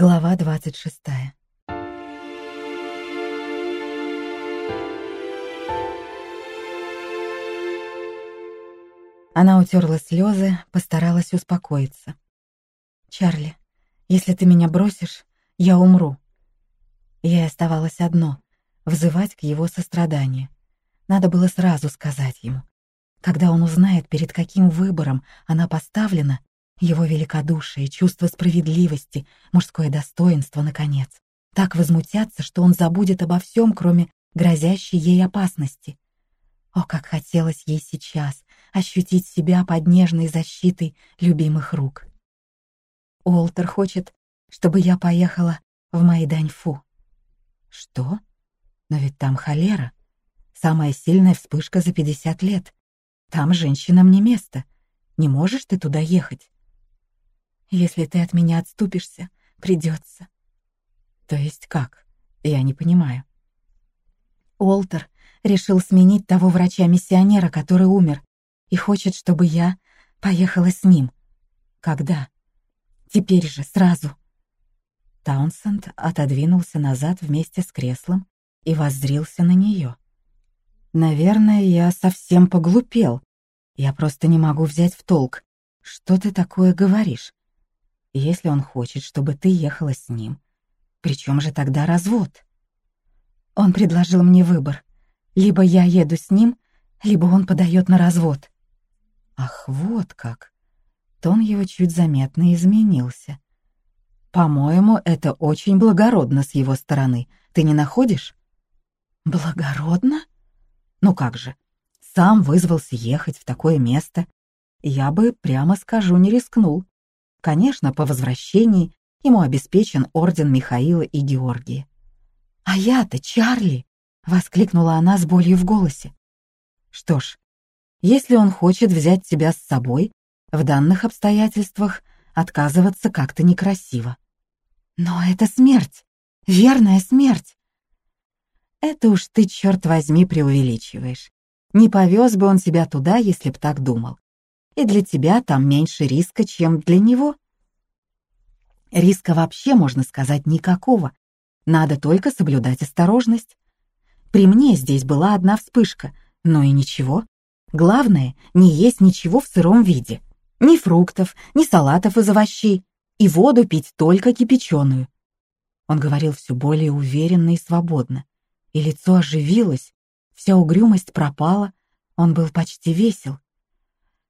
Глава двадцать шестая. Она утерла слезы, постаралась успокоиться. «Чарли, если ты меня бросишь, я умру». Ей оставалось одно — взывать к его состраданию. Надо было сразу сказать ему. Когда он узнает, перед каким выбором она поставлена, его великодушие, чувство справедливости, мужское достоинство, наконец, так возмутятся, что он забудет обо всем, кроме грозящей ей опасности. О, как хотелось ей сейчас ощутить себя под нежной защитой любимых рук. Уолтер хочет, чтобы я поехала в Майданьфу. Что? Но ведь там холера. Самая сильная вспышка за 50 лет. Там женщинам не место. Не можешь ты туда ехать? Если ты от меня отступишься, придется. То есть как? Я не понимаю. Уолтер решил сменить того врача-миссионера, который умер, и хочет, чтобы я поехала с ним. Когда? Теперь же, сразу. Таунсенд отодвинулся назад вместе с креслом и воззрился на нее. «Наверное, я совсем поглупел. Я просто не могу взять в толк. Что ты такое говоришь? Если он хочет, чтобы ты ехала с ним, при чем же тогда развод?» Он предложил мне выбор. Либо я еду с ним, либо он подает на развод. Ах, вот как. Тон его чуть заметно изменился. По-моему, это очень благородно с его стороны. Ты не находишь? Благородно? Ну как же, сам вызвался ехать в такое место. Я бы, прямо скажу, не рискнул. Конечно, по возвращении ему обеспечен орден Михаила и Георгия. «А я-то Чарли!» — воскликнула она с болью в голосе. «Что ж, если он хочет взять тебя с собой, в данных обстоятельствах отказываться как-то некрасиво. Но это смерть, верная смерть. Это уж ты, черт возьми, преувеличиваешь. Не повез бы он тебя туда, если б так думал. И для тебя там меньше риска, чем для него. Риска вообще, можно сказать, никакого. Надо только соблюдать осторожность. При мне здесь была одна вспышка, но и ничего. Главное, не есть ничего в сыром виде. Ни фруктов, ни салатов из овощей. И воду пить только кипяченую. Он говорил все более уверенно и свободно. И лицо оживилось, вся угрюмость пропала, он был почти весел.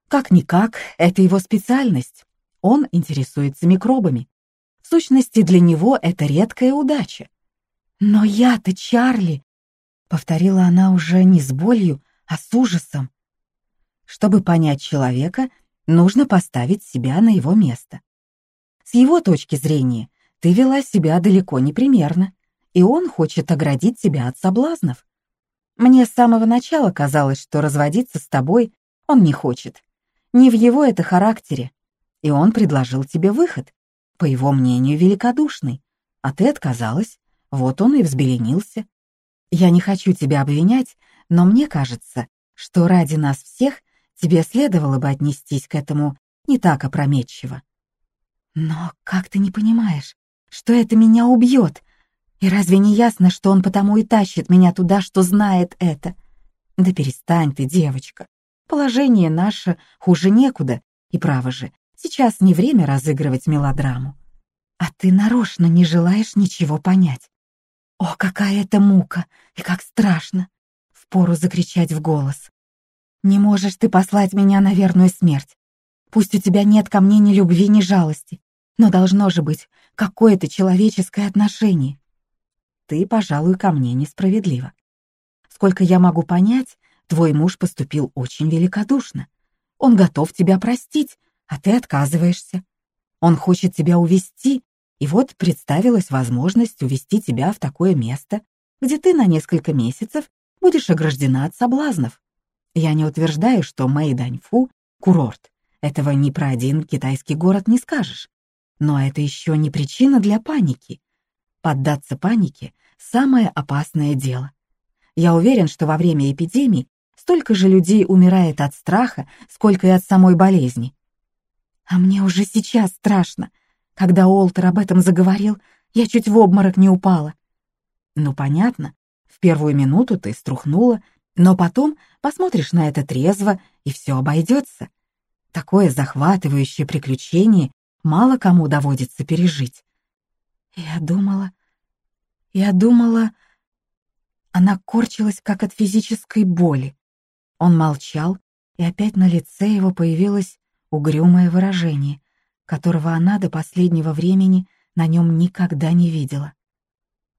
Как-никак, это его специальность. Он интересуется микробами. В сущности, для него это редкая удача. «Но я-то Чарли!» — повторила она уже не с болью, а с ужасом. Чтобы понять человека, нужно поставить себя на его место. С его точки зрения, ты вела себя далеко не примерно, и он хочет оградить тебя от соблазнов. Мне с самого начала казалось, что разводиться с тобой он не хочет. Не в его это характере. И он предложил тебе выход, по его мнению, великодушный. А ты отказалась, вот он и взбеленился. Я не хочу тебя обвинять, но мне кажется, что ради нас всех тебе следовало бы отнестись к этому не так опрометчиво. Но как ты не понимаешь, что это меня убьет? И разве не ясно, что он потому и тащит меня туда, что знает это? Да перестань ты, девочка. Положение наше хуже некуда, и право же, сейчас не время разыгрывать мелодраму. А ты нарочно не желаешь ничего понять. О, какая это мука, и как страшно! Впору закричать в голос. Не можешь ты послать меня на верную смерть. Пусть у тебя нет ко мне ни любви, ни жалости, но должно же быть какое-то человеческое отношение. Ты, пожалуй, ко мне несправедливо. Сколько я могу понять, твой муж поступил очень великодушно. Он готов тебя простить, а ты отказываешься. Он хочет тебя увести, и вот представилась возможность увести тебя в такое место, где ты на несколько месяцев будешь ограждена от соблазнов. Я не утверждаю, что Мэйданьфу — курорт. Этого ни про один китайский город не скажешь. Но это еще не причина для паники. Поддаться панике — самое опасное дело. Я уверен, что во время эпидемии столько же людей умирает от страха, сколько и от самой болезни. А мне уже сейчас страшно. Когда Олтер об этом заговорил, я чуть в обморок не упала. Ну, понятно, в первую минуту ты струхнула, но потом посмотришь на это трезво, и все обойдется. Такое захватывающее приключение мало кому доводится пережить. Я думала... Я думала... Она корчилась, как от физической боли. Он молчал, и опять на лице его появилось угрюмое выражение, которого она до последнего времени на нем никогда не видела.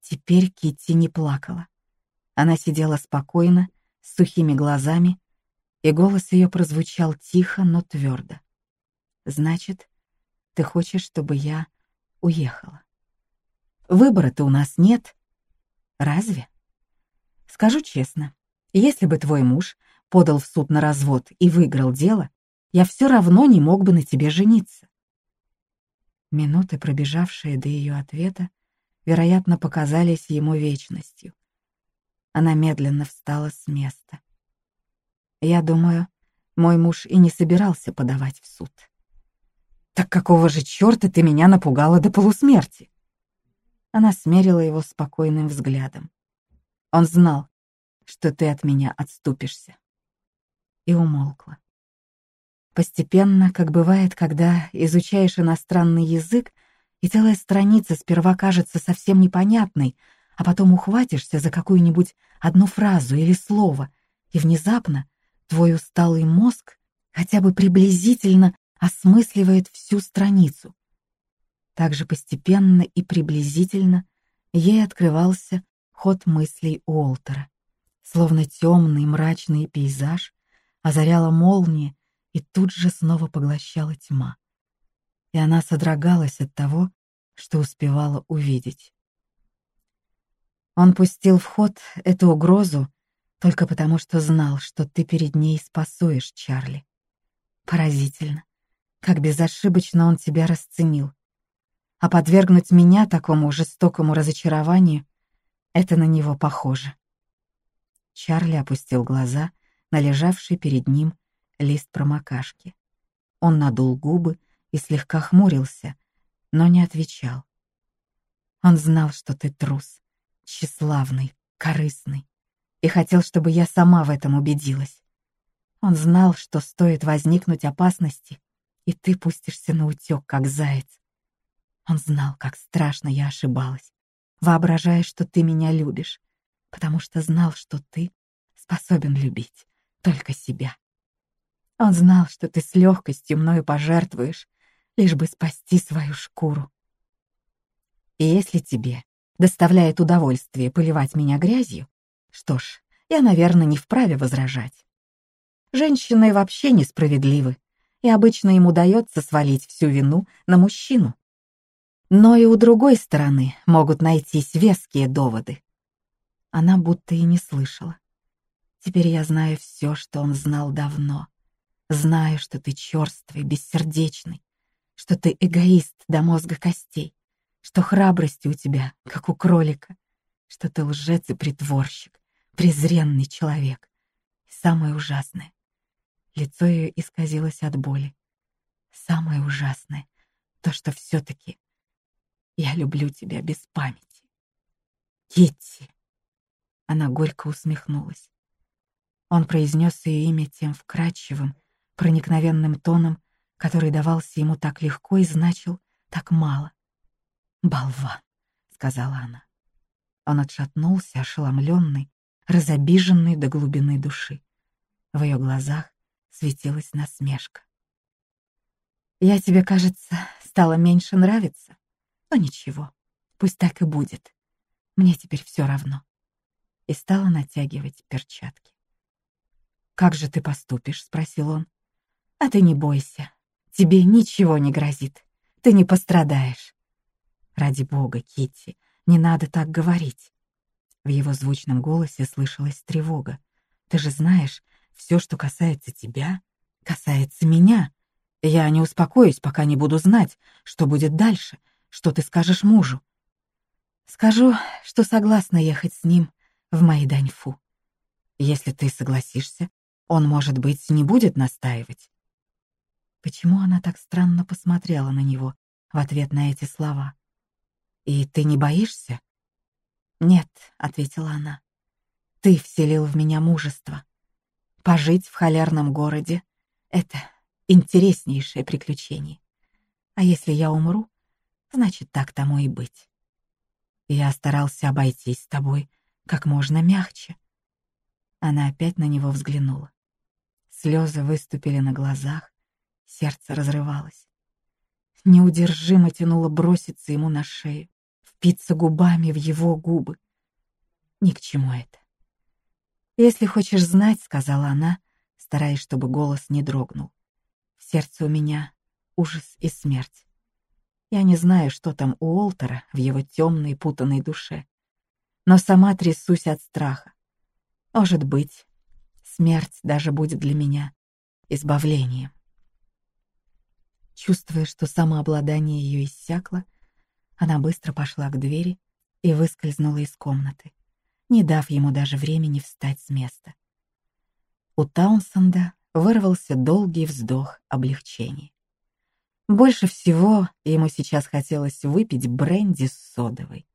Теперь Китти не плакала. Она сидела спокойно, с сухими глазами, и голос ее прозвучал тихо, но твердо. «Значит, ты хочешь, чтобы я уехала? Выбора-то у нас нет. Разве? Скажу честно, если бы твой муж подал в суд на развод и выиграл дело, я все равно не мог бы на тебе жениться. Минуты, пробежавшие до ее ответа, вероятно, показались ему вечностью. Она медленно встала с места. Я думаю, мой муж и не собирался подавать в суд. «Так какого же черта ты меня напугала до полусмерти?» Она смерила его спокойным взглядом. Он знал, что ты от меня отступишься. И умолкла. Постепенно, как бывает, когда изучаешь иностранный язык, и целая страница сперва кажется совсем непонятной, а потом ухватишься за какую-нибудь одну фразу или слово, и внезапно твой усталый мозг хотя бы приблизительно осмысливает всю страницу. Также постепенно и приблизительно ей открывался ход мыслей Уолтера. Словно темный мрачный пейзаж озаряла молния и тут же снова поглощала тьма. И она содрогалась от того, что успевала увидеть. Он пустил в ход эту угрозу только потому, что знал, что ты перед ней спасуешь, Чарли. Поразительно, как безошибочно он тебя расценил. А подвергнуть меня такому жестокому разочарованию — это на него похоже. Чарли опустил глаза на лежавший перед ним лист промокашки. Он надул губы и слегка хмурился, но не отвечал. Он знал, что ты трус, тщеславный, корыстный, и хотел, чтобы я сама в этом убедилась. Он знал, что стоит возникнуть опасности, и ты пустишься на утек, как заяц. Он знал, как страшно я ошибалась, воображая, что ты меня любишь, потому что знал, что ты способен любить только себя. Он знал, что ты с легкостью мною пожертвуешь, лишь бы спасти свою шкуру. И если тебе доставляет удовольствие поливать меня грязью, что ж, я, наверное, не вправе возражать. Женщины вообще несправедливы, и обычно им удается свалить всю вину на мужчину. Но и у другой стороны могут найтись веские доводы. Она будто и не слышала. Теперь я знаю все, что он знал давно. Знаю, что ты черствый, бессердечный, что ты эгоист до мозга костей, что храбрости у тебя, как у кролика, что ты лжец и притворщик, презренный человек. И самое ужасное — лицо ее исказилось от боли. Самое ужасное — то, что все-таки я люблю тебя без памяти. Китти. Она горько усмехнулась. Он произнес ее имя тем вкрадчивым, проникновенным тоном, который давался ему так легко и значил так мало. «Болван», — сказала она. Он отшатнулся, ошеломленный, разобиженный до глубины души. В ее глазах светилась насмешка. «Я тебе, кажется, стала меньше нравиться. Но ничего, пусть так и будет. Мне теперь все равно». И стала натягивать перчатки. «Как же ты поступишь?» — спросил он. А ты не бойся. Тебе ничего не грозит. Ты не пострадаешь. Ради бога, Китти, не надо так говорить. В его звучном голосе слышалась тревога. Ты же знаешь, все, что касается тебя, касается меня. Я не успокоюсь, пока не буду знать, что будет дальше, что ты скажешь мужу. Скажу, что согласна ехать с ним в Майданьфу. Если ты согласишься, он, может быть, не будет настаивать. Почему она так странно посмотрела на него, в ответ на эти слова. «И ты не боишься?» «Нет», — ответила она. «Ты вселил в меня мужество. Пожить в холерном городе — это интереснейшее приключение. А если я умру, значит, так тому и быть. Я старался обойтись с тобой как можно мягче. Она опять на него взглянула. Слезы выступили на глазах, сердце разрывалось. Неудержимо тянуло броситься ему на шею, впиться губами в его губы. Ни к чему это. «Если хочешь знать», — сказала она, стараясь, чтобы голос не дрогнул. «В сердце у меня ужас и смерть. Я не знаю, что там у Олтера в его темной путанной душе, но сама трясусь от страха. Может быть, смерть даже будет для меня избавлением. Чувствуя, что самообладание ее иссякло, она быстро пошла к двери и выскользнула из комнаты, не дав ему даже времени встать с места. У Таунсенда вырвался долгий вздох облегчения. Больше всего ему сейчас хотелось выпить бренди с содовой.